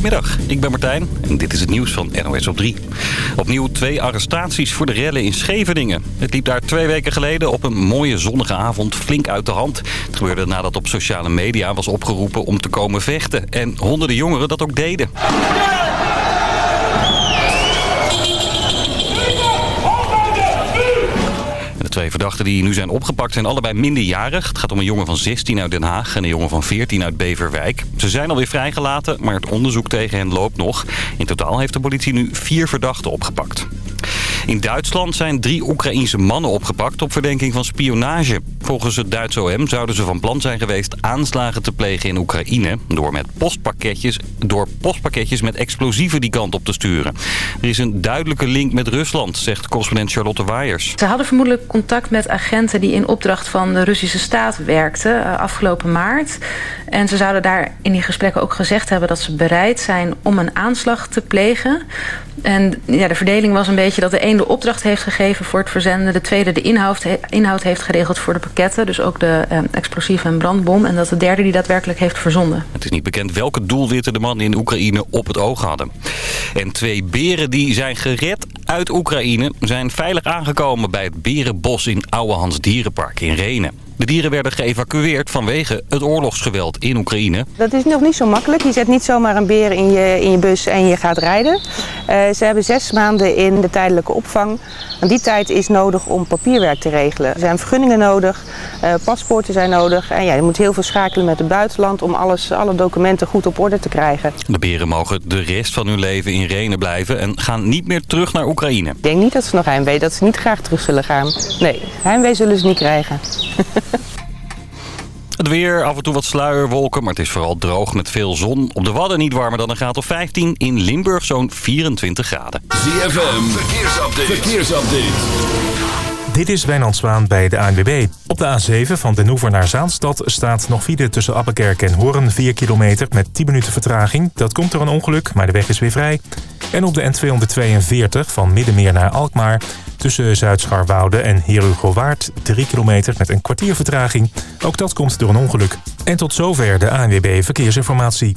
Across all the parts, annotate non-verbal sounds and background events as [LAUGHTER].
Goedemiddag, ik ben Martijn en dit is het nieuws van NOS op 3. Opnieuw twee arrestaties voor de rellen in Scheveningen. Het liep daar twee weken geleden op een mooie zonnige avond flink uit de hand. Het gebeurde nadat op sociale media was opgeroepen om te komen vechten. En honderden jongeren dat ook deden. De verdachten die nu zijn opgepakt zijn allebei minderjarig. Het gaat om een jongen van 16 uit Den Haag en een jongen van 14 uit Beverwijk. Ze zijn alweer vrijgelaten, maar het onderzoek tegen hen loopt nog. In totaal heeft de politie nu vier verdachten opgepakt. In Duitsland zijn drie Oekraïense mannen opgepakt op verdenking van spionage. Volgens het Duitse OM zouden ze van plan zijn geweest aanslagen te plegen in Oekraïne... door, met postpakketjes, door postpakketjes met explosieven die kant op te sturen. Er is een duidelijke link met Rusland, zegt correspondent Charlotte Waiers. Ze hadden vermoedelijk contact met agenten die in opdracht van de Russische staat werkten uh, afgelopen maart. En ze zouden daar in die gesprekken ook gezegd hebben dat ze bereid zijn om een aanslag te plegen... En ja, de verdeling was een beetje dat de de opdracht heeft gegeven voor het verzenden. De tweede de inhoud, inhoud heeft geregeld voor de pakketten. Dus ook de eh, explosieve en brandbom. En dat de derde die daadwerkelijk heeft verzonden. Het is niet bekend welke doelwitten de mannen in Oekraïne op het oog hadden. En twee beren die zijn gered uit Oekraïne zijn veilig aangekomen bij het Berenbos in Ouwehans Dierenpark in Renen. De dieren werden geëvacueerd vanwege het oorlogsgeweld in Oekraïne. Dat is nog niet zo makkelijk. Je zet niet zomaar een beer in je, in je bus en je gaat rijden. Uh, ze hebben zes maanden in de tijdelijke opvang. En die tijd is nodig om papierwerk te regelen. Er zijn vergunningen nodig, uh, paspoorten zijn nodig. En ja, je moet heel veel schakelen met het buitenland om alles, alle documenten goed op orde te krijgen. De beren mogen de rest van hun leven in Renen blijven en gaan niet meer terug naar Oekraïne. Ik denk niet dat ze nog heimwee, dat ze niet graag terug zullen gaan. Nee, heimwee zullen ze niet krijgen. [LAUGHS] Het weer, af en toe wat sluierwolken, maar het is vooral droog met veel zon. Op de Wadden niet warmer dan een graad of 15. In Limburg zo'n 24 graden. ZFM, verkeersupdate. verkeersupdate. Dit is Wijnand Zwaan bij de ANWB. Op de A7 van Den Hoever naar Zaanstad staat nog file tussen Appenkerk en Hoorn 4 kilometer met 10 minuten vertraging. Dat komt door een ongeluk, maar de weg is weer vrij. En op de N242 van Middenmeer naar Alkmaar tussen Zuid-Scharwoude en Herugowaard 3 kilometer met een kwartier vertraging. Ook dat komt door een ongeluk. En tot zover de ANWB Verkeersinformatie.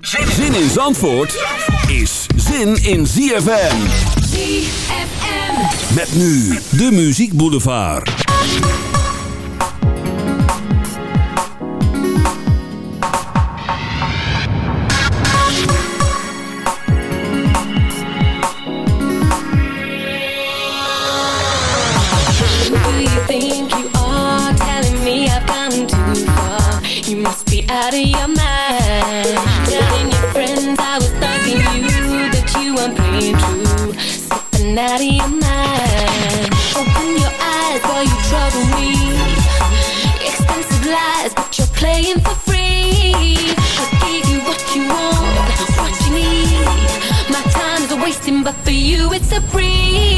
Zin in Zandvoort is zin in ZFM. ZFM. Met nu de Muziek Boulevard. out of your mind. Slipping out of your mind. Open your eyes while you trouble me. Expensive lies, but you're playing for free. I gave you what you want, what you need. My time's a wasting, but for you it's a breeze.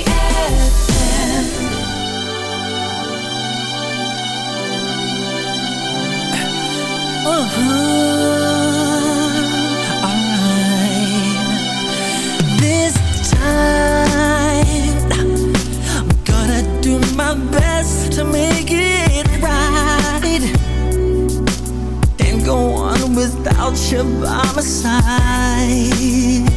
you by my side.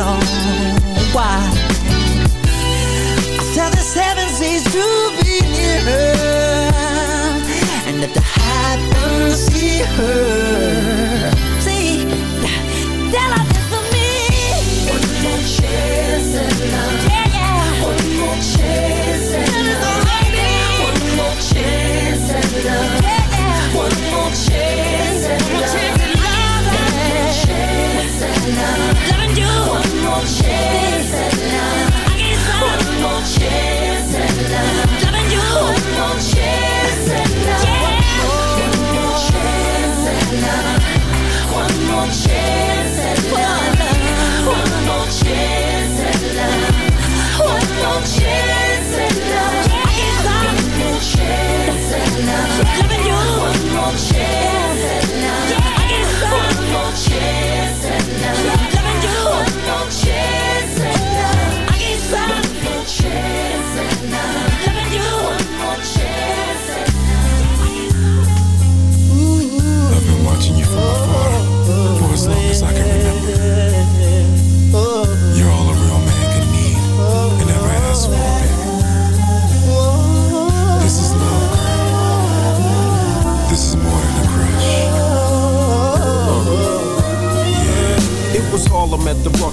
know why. I tell the seven seas to be near her, and if the high see her.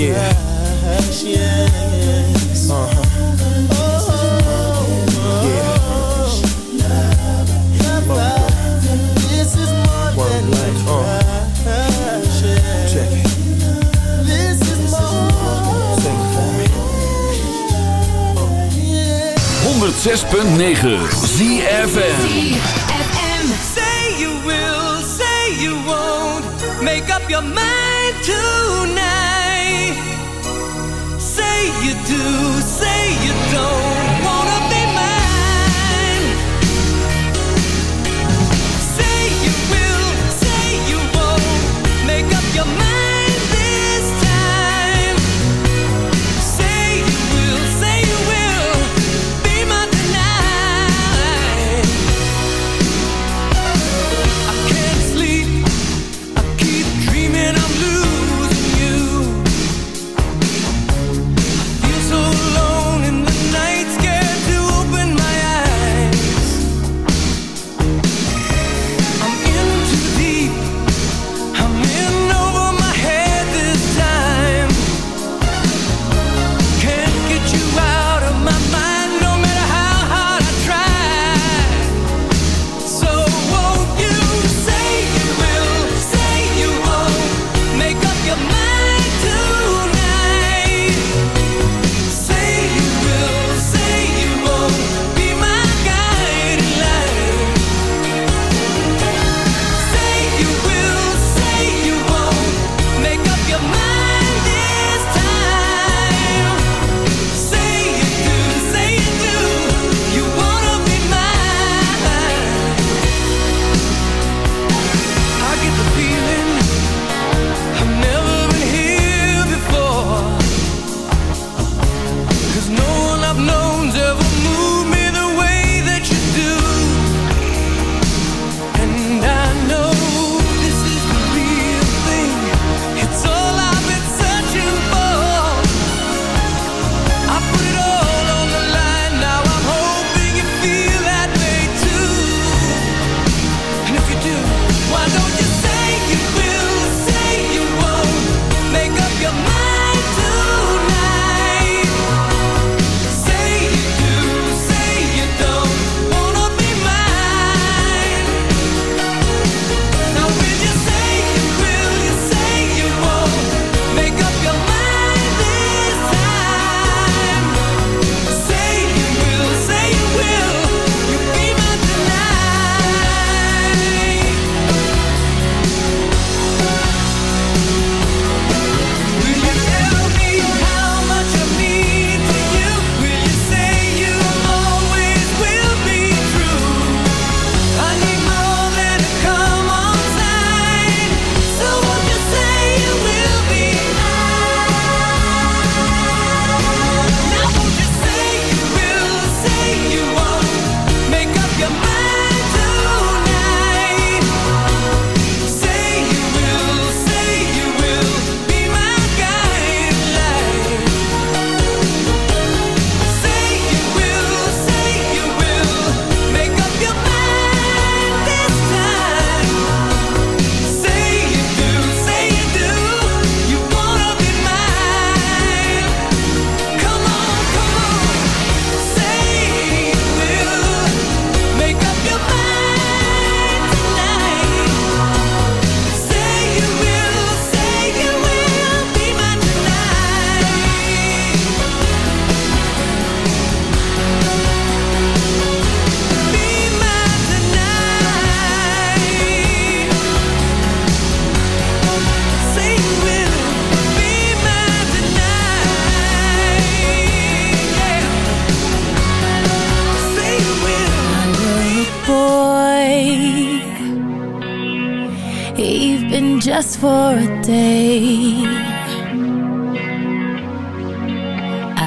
Yeah. crush, yes. Uh-huh. This is more than a crush, yes. Check it. This is more Sing it for me. 106.9 ZFM. Say you will, say you won't. Make up your mind tonight. Do, say you don't.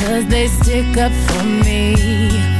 Cause they stick up for me.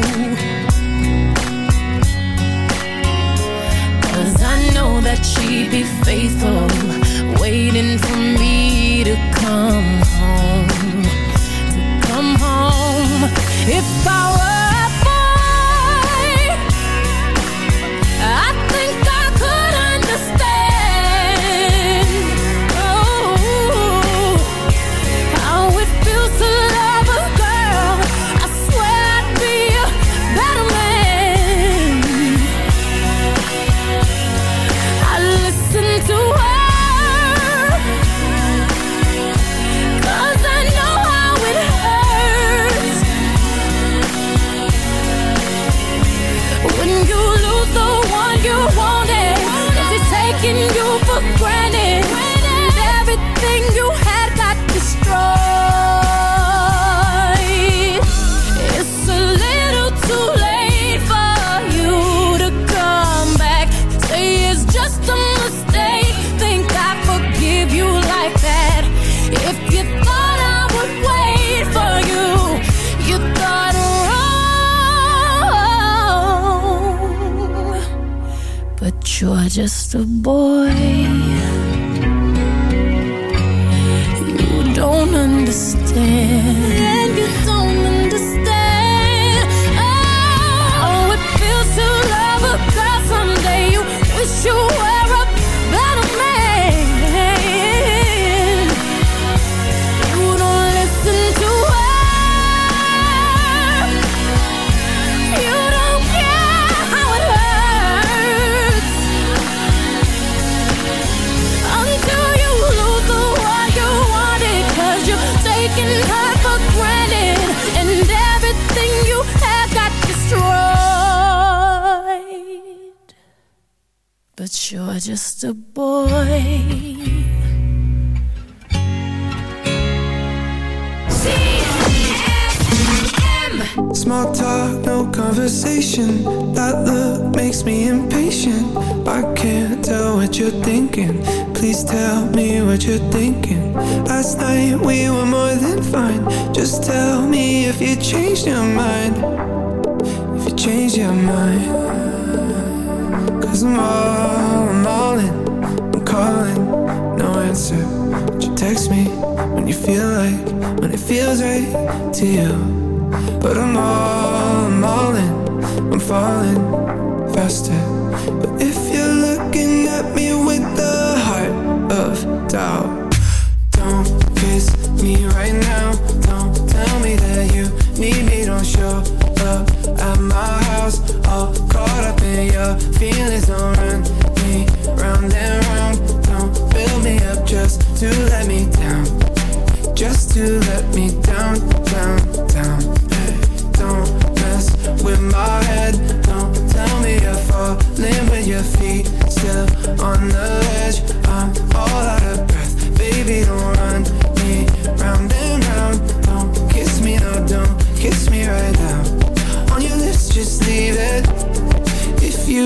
Be faithful, waiting for me to come But you're just a boy. Small talk, no conversation. That look makes me impatient. I can't tell what you're thinking. Please tell me what you're thinking. Last night we were more than fine. Just tell me if you changed your mind. If you changed your mind. Cause I'm all, I'm all in. I'm calling, no answer. But you text me when you feel like, when it feels right to you. But I'm all, I'm all in, I'm falling faster. But if you're looking at me with the heart of doubt, don't kiss me right now. Don't tell me that you need me. Don't show up at my house, your feelings don't run me round and round. Don't me up just to let me down, just to let me down, down, down. Hey, don't mess with my head. Don't tell me falling your feet still on the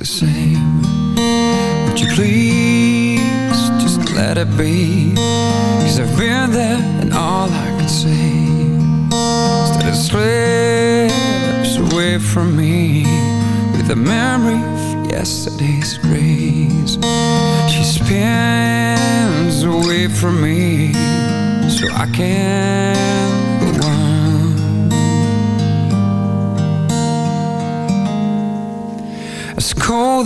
the same. Would you please just let it be? Cause I've been there and all I could say Is that it slips away from me With the memory of yesterday's grace. She spins away from me So I can't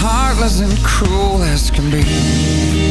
heartless and cruel as can be.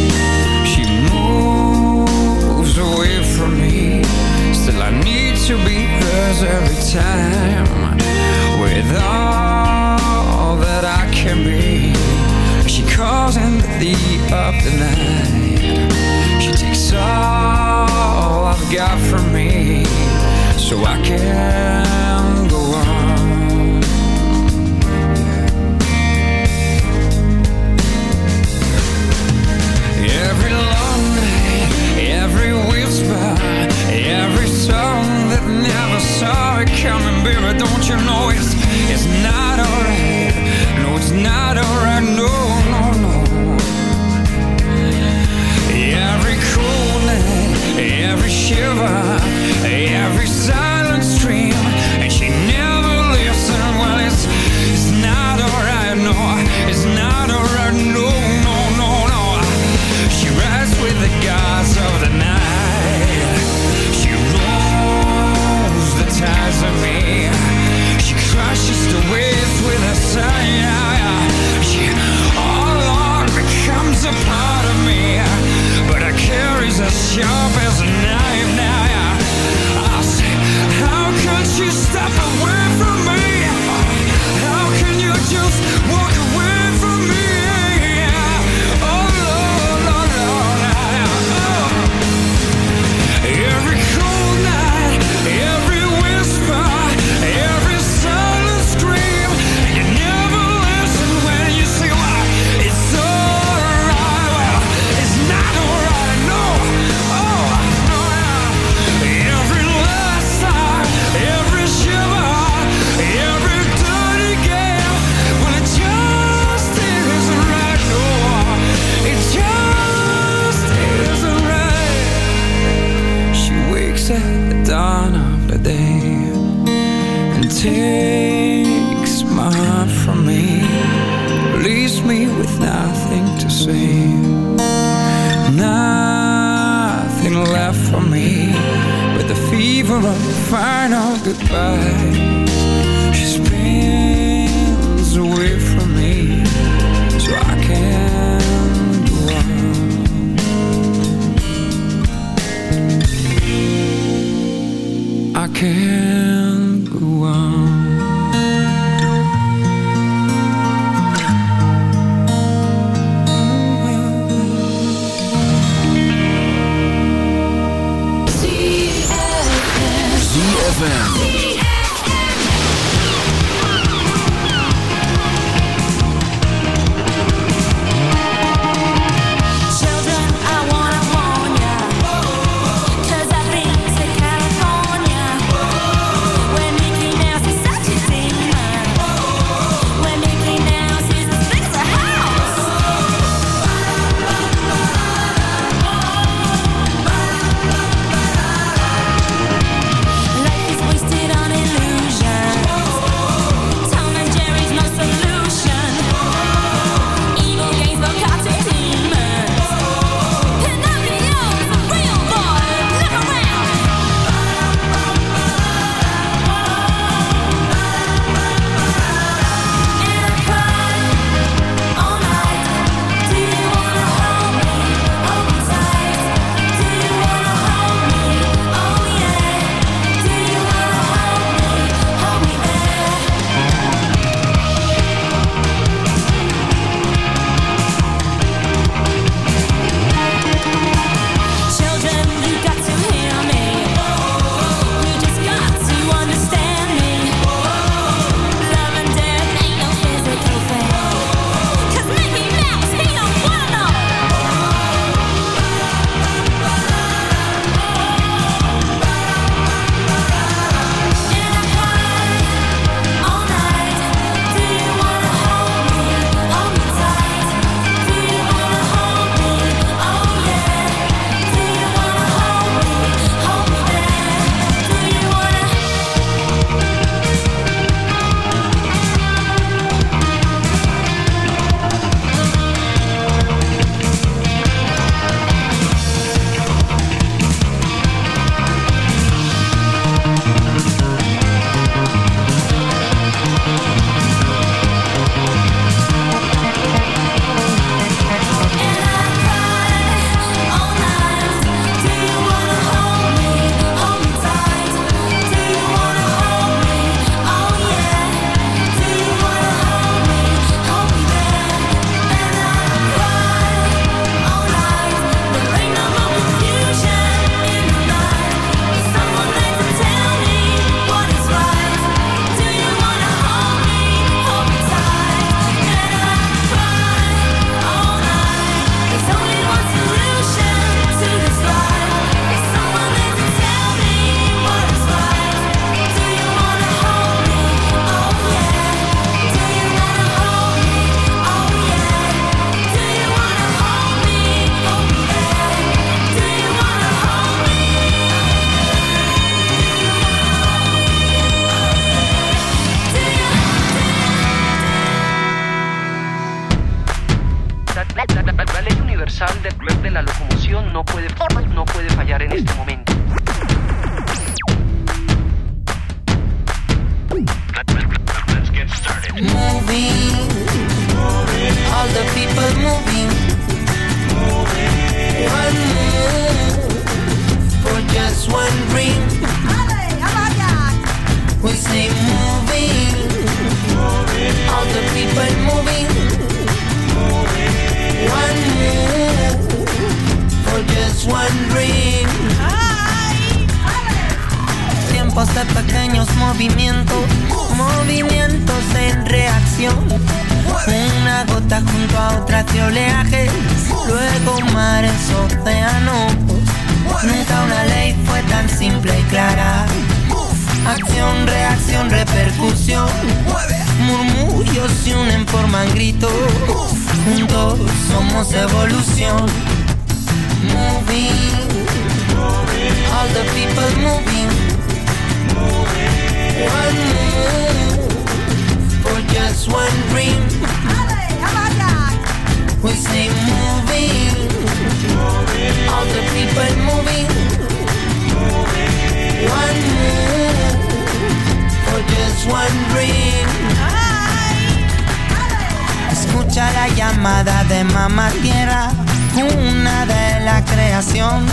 Creación.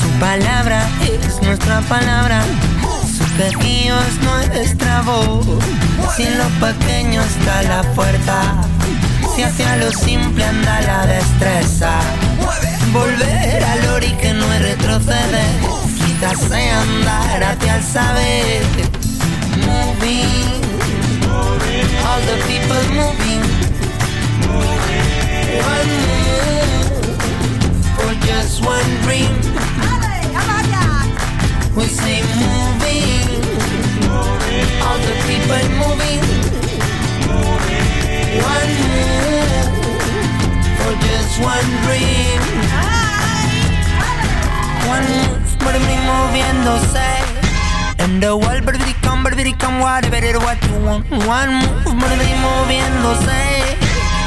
Su palabra es nuestra palabra. Su quejío es nuestra voz. Si en lo pequeño está la fuerza, si hacia lo simple anda la destreza. Volver al ori que no es retroceder, sea andar hacia el saber. Moving, all the people moving. One move just one dream. We say moving, all the people moving. One move for just one dream. One move, everybody moviéndose. And the world, everybody come, everybody come, whatever it what you want. One move, everybody moviéndose.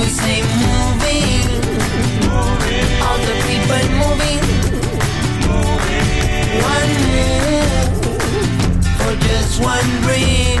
We say moving. All the people moving. One move for just one dream.